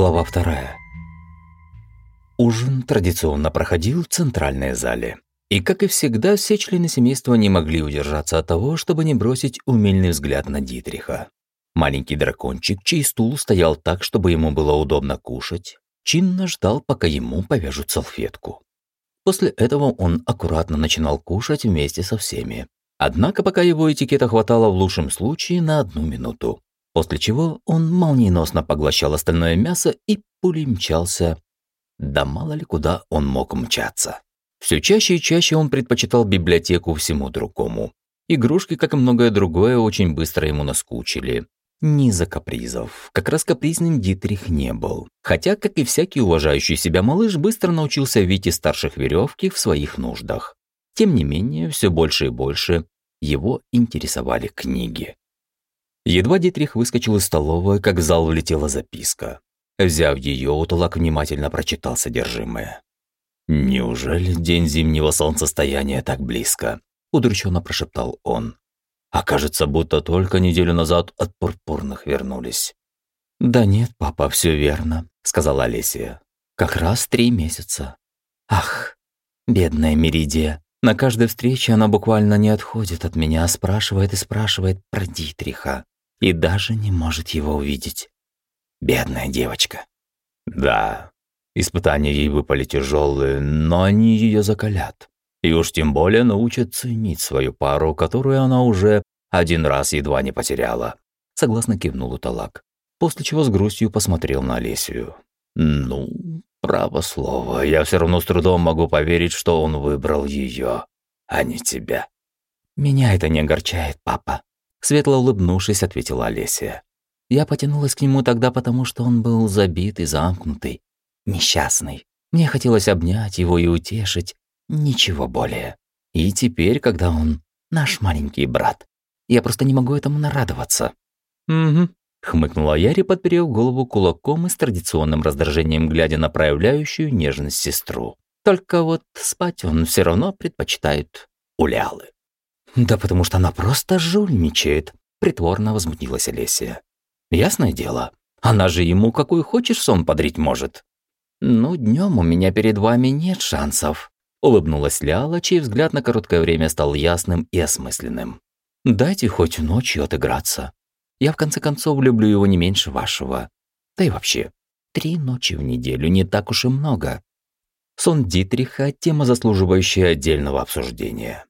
Глава вторая. Ужин традиционно проходил в центральной зале. И, как и всегда, все члены семейства не могли удержаться от того, чтобы не бросить умельный взгляд на Дитриха. Маленький дракончик, чей стул стоял так, чтобы ему было удобно кушать, чинно ждал, пока ему повяжут салфетку. После этого он аккуратно начинал кушать вместе со всеми. Однако пока его этикета хватало в лучшем случае на одну минуту после чего он молниеносно поглощал остальное мясо и пулей мчался. Да мало ли куда он мог мчаться. Все чаще и чаще он предпочитал библиотеку всему другому. Игрушки, как и многое другое, очень быстро ему наскучили. Не за капризов. Как раз капризным Дитрих не был. Хотя, как и всякий уважающий себя малыш, быстро научился видеть из старших веревки в своих нуждах. Тем не менее, все больше и больше его интересовали книги. Едва Дитрих выскочил из столовой, как в зал влетела записка. Взяв ее, Уталак внимательно прочитал содержимое. «Неужели день зимнего солнцестояния так близко?» – удрученно прошептал он. «А кажется, будто только неделю назад от пурпурных вернулись». «Да нет, папа, все верно», – сказала Олесия. «Как раз три месяца». «Ах, бедная Меридия. На каждой встрече она буквально не отходит от меня, спрашивает и спрашивает про Дитриха и даже не может его увидеть. Бедная девочка. Да, испытания ей выпали тяжелые, но они ее закалят. И уж тем более научат ценить свою пару, которую она уже один раз едва не потеряла. Согласно кивнул Уталак, после чего с грустью посмотрел на Олесию. Ну, право слово, я все равно с трудом могу поверить, что он выбрал ее, а не тебя. Меня это не огорчает, папа. Светло улыбнувшись, ответила Олеся. Я потянулась к нему тогда, потому что он был забит и замкнутый, несчастный. Мне хотелось обнять его и утешить, ничего более. И теперь, когда он наш маленький брат, я просто не могу этому нарадоваться. Угу, хмыкнула Яри, подперев голову кулаком и с традиционным раздражением глядя на проявляющую нежность сестру. Только вот спать он все равно предпочитает улялы. «Да потому что она просто жульничает», — притворно возмутилась Олеся. «Ясное дело, она же ему какой хочешь сон подрить может». «Ну, днем у меня перед вами нет шансов», — улыбнулась Ляла, чей взгляд на короткое время стал ясным и осмысленным. «Дайте хоть ночью отыграться. Я, в конце концов, люблю его не меньше вашего. Да и вообще, три ночи в неделю не так уж и много». Сон Дитриха – тема, заслуживающая отдельного обсуждения.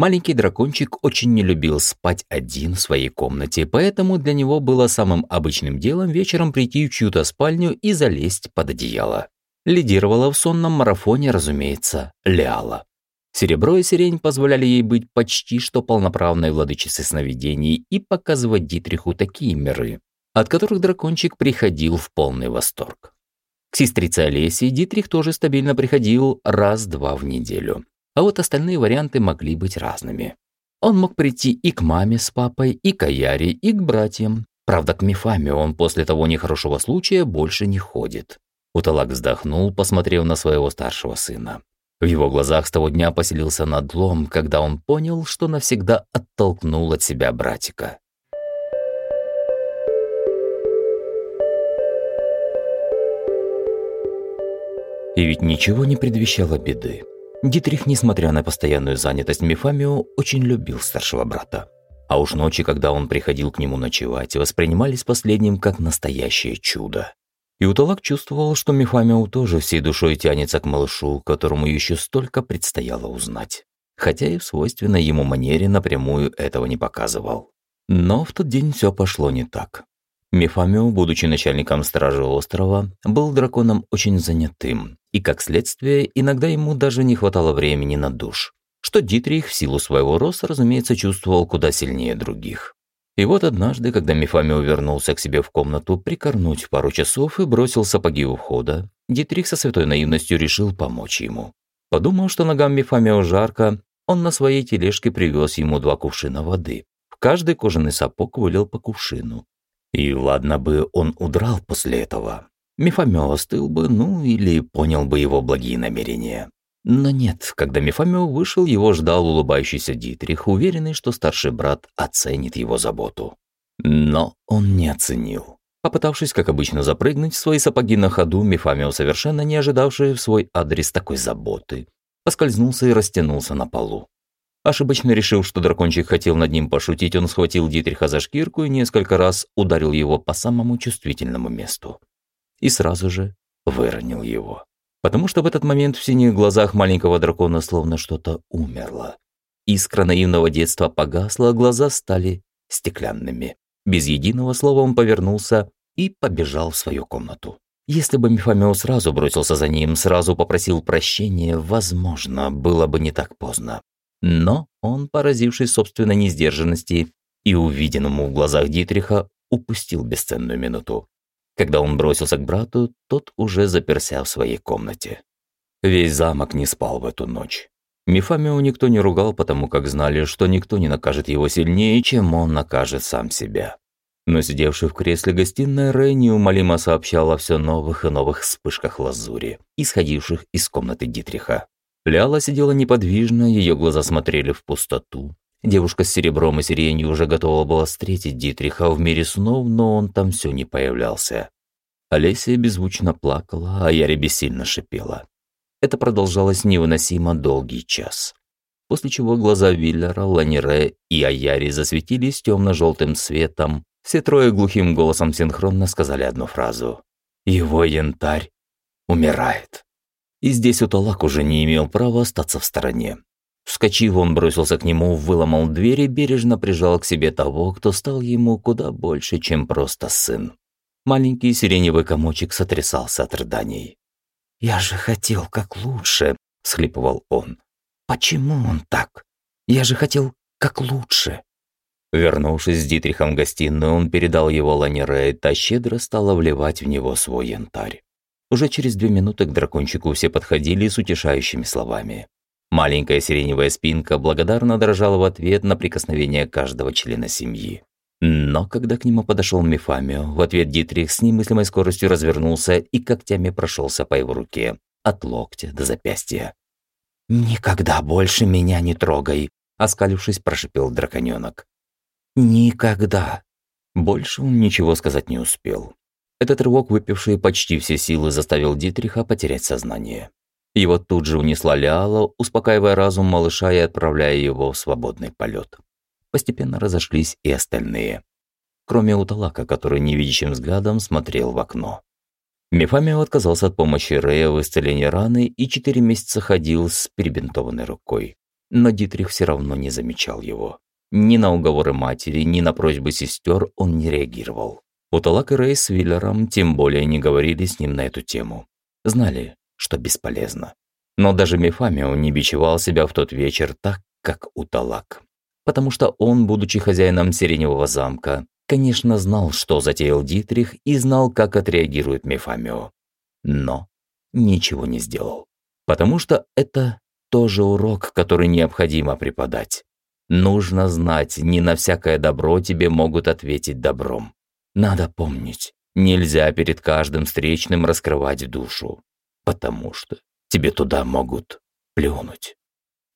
Маленький дракончик очень не любил спать один в своей комнате, поэтому для него было самым обычным делом вечером прийти в чью-то спальню и залезть под одеяло. Лидировала в сонном марафоне, разумеется, Ляла. Серебро и сирень позволяли ей быть почти что полноправной владычицей сновидений и показывать Дитриху такие миры, от которых дракончик приходил в полный восторг. К сестрице Олесе Дитрих тоже стабильно приходил раз-два в неделю а вот остальные варианты могли быть разными. Он мог прийти и к маме с папой, и к Аяре, и к братьям. Правда, к Мифаме он после того нехорошего случая больше не ходит. Уталак вздохнул, посмотрев на своего старшего сына. В его глазах с того дня поселился надлом, когда он понял, что навсегда оттолкнул от себя братика. И ведь ничего не предвещало беды. Дитрих, несмотря на постоянную занятость Мефамио, очень любил старшего брата. А уж ночи, когда он приходил к нему ночевать, воспринимались последним как настоящее чудо. И Уталак чувствовал, что Мефамио тоже всей душой тянется к малышу, которому еще столько предстояло узнать. Хотя и в свойственной ему манере напрямую этого не показывал. Но в тот день все пошло не так. Мефамио, будучи начальником стражи острова, был драконом очень занятым, и, как следствие, иногда ему даже не хватало времени на душ, что Дитрих в силу своего роста, разумеется, чувствовал куда сильнее других. И вот однажды, когда Мефамио вернулся к себе в комнату прикорнуть пару часов и бросил сапоги у входа, Дитрих со святой наивностью решил помочь ему. Подумал, что ногам Мефамио жарко, он на своей тележке привез ему два кувшина воды. В каждый кожаный сапог вылил по кувшину. И ладно бы он удрал после этого. Мефамё остыл бы, ну или понял бы его благие намерения. Но нет, когда Мефамё вышел, его ждал улыбающийся Дитрих, уверенный, что старший брат оценит его заботу. Но он не оценил. Попытавшись, как обычно, запрыгнуть в свои сапоги на ходу, Мефамио, совершенно не ожидавший в свой адрес такой заботы, поскользнулся и растянулся на полу. Ошибочно решив, что дракончик хотел над ним пошутить, он схватил Дитриха за шкирку и несколько раз ударил его по самому чувствительному месту. И сразу же выронил его. Потому что в этот момент в синих глазах маленького дракона словно что-то умерло. Искра наивного детства погасла, глаза стали стеклянными. Без единого слова он повернулся и побежал в свою комнату. Если бы Мефамио сразу бросился за ним, сразу попросил прощения, возможно, было бы не так поздно. Но он, поразившись собственной несдержанности и увиденному в глазах Дитриха, упустил бесценную минуту. Когда он бросился к брату, тот уже заперся в своей комнате. Весь замок не спал в эту ночь. Мефамио никто не ругал, потому как знали, что никто не накажет его сильнее, чем он накажет сам себя. Но сидевший в кресле гостиной Рэй неумолимо сообщал о все новых и новых вспышках лазури, исходивших из комнаты Дитриха. Ляла сидела неподвижно, ее глаза смотрели в пустоту. Девушка с серебром и сиренью уже готова была встретить Дитриха в мире снов, но он там все не появлялся. Олеся беззвучно плакала, а Яре бессильно шипела. Это продолжалось невыносимо долгий час. После чего глаза Виллера, Ланире и Аяри засветились темно-желтым светом. Все трое глухим голосом синхронно сказали одну фразу. «Его янтарь умирает». И здесь Уталак уже не имел права остаться в стороне. Вскочив, он бросился к нему, выломал дверь и бережно прижал к себе того, кто стал ему куда больше, чем просто сын. Маленький сиреневый комочек сотрясался от рыданий. «Я же хотел как лучше», – схлипывал он. «Почему он так? Я же хотел как лучше». Вернувшись с Дитрихом в гостиную, он передал его Ланере, та щедро стала вливать в него свой янтарь. Уже через две минуты к дракончику все подходили с утешающими словами. Маленькая сиреневая спинка благодарно дрожала в ответ на прикосновение каждого члена семьи. Но когда к нему подошел Мефамио, в ответ Дитрих с немыслимой скоростью развернулся и когтями прошелся по его руке, от локтя до запястья. «Никогда больше меня не трогай», – оскалившись, прошипел драконёнок. «Никогда». Больше он ничего сказать не успел. Этот рывок, выпивший почти все силы, заставил Дитриха потерять сознание. Его тут же унесла Лиала, успокаивая разум малыша и отправляя его в свободный полет. Постепенно разошлись и остальные. Кроме Уталака, который невидящим взглядом смотрел в окно. Мефамио отказался от помощи Рея в исцелении раны и четыре месяца ходил с перебинтованной рукой. Но Дитрих все равно не замечал его. Ни на уговоры матери, ни на просьбы сестер он не реагировал. Уталак и Рэй с Виллером тем более не говорили с ним на эту тему. Знали, что бесполезно. Но даже Мефамио не бичевал себя в тот вечер так, как Уталак. Потому что он, будучи хозяином Сиреневого замка, конечно, знал, что затеял Дитрих и знал, как отреагирует Мефамио. Но ничего не сделал. Потому что это тоже урок, который необходимо преподать. Нужно знать, не на всякое добро тебе могут ответить добром. Надо помнить, нельзя перед каждым встречным раскрывать душу, потому что тебе туда могут плюнуть.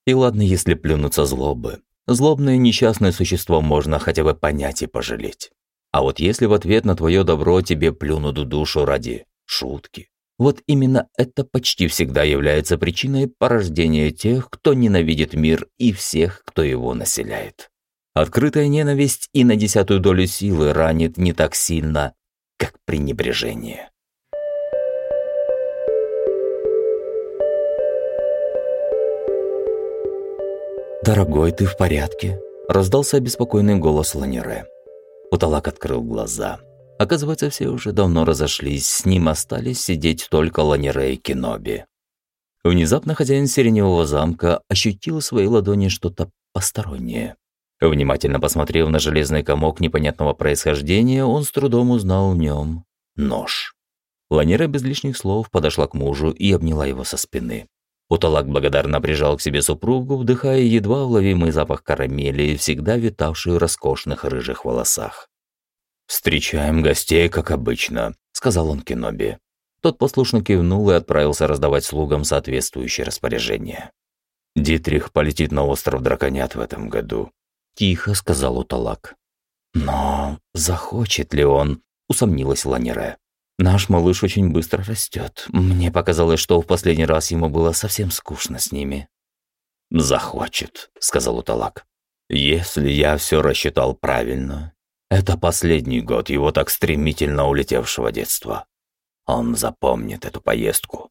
И ладно, если плюнуться злобы. Злобное несчастное существо можно хотя бы понять и пожалеть. А вот если в ответ на твое добро тебе плюнут душу ради шутки, вот именно это почти всегда является причиной порождения тех, кто ненавидит мир и всех, кто его населяет. Открытая ненависть и на десятую долю силы ранит не так сильно, как пренебрежение. «Дорогой, ты в порядке?» – раздался обеспокоенный голос Ланере. Уталак открыл глаза. Оказывается, все уже давно разошлись, с ним остались сидеть только Ланере и Киноби. Внезапно хозяин Сиреневого замка ощутил в своей ладони что-то постороннее. Внимательно посмотрев на железный комок непонятного происхождения, он с трудом узнал в нем нож. Ланера без лишних слов подошла к мужу и обняла его со спины. Уталак благодарно прижал к себе супругу, вдыхая едва уловимый запах карамели, всегда витавший в роскошных рыжих волосах. «Встречаем гостей, как обычно», — сказал он Кеноби. Тот послушно кивнул и отправился раздавать слугам соответствующие распоряжения. «Дитрих полетит на остров Драконят в этом году. – тихо сказал Уталак. «Но захочет ли он?» усомнилась Ланере. «Наш малыш очень быстро растет. Мне показалось, что в последний раз ему было совсем скучно с ними». «Захочет», — сказал Уталак. «Если я все рассчитал правильно, это последний год его так стремительно улетевшего детства. Он запомнит эту поездку.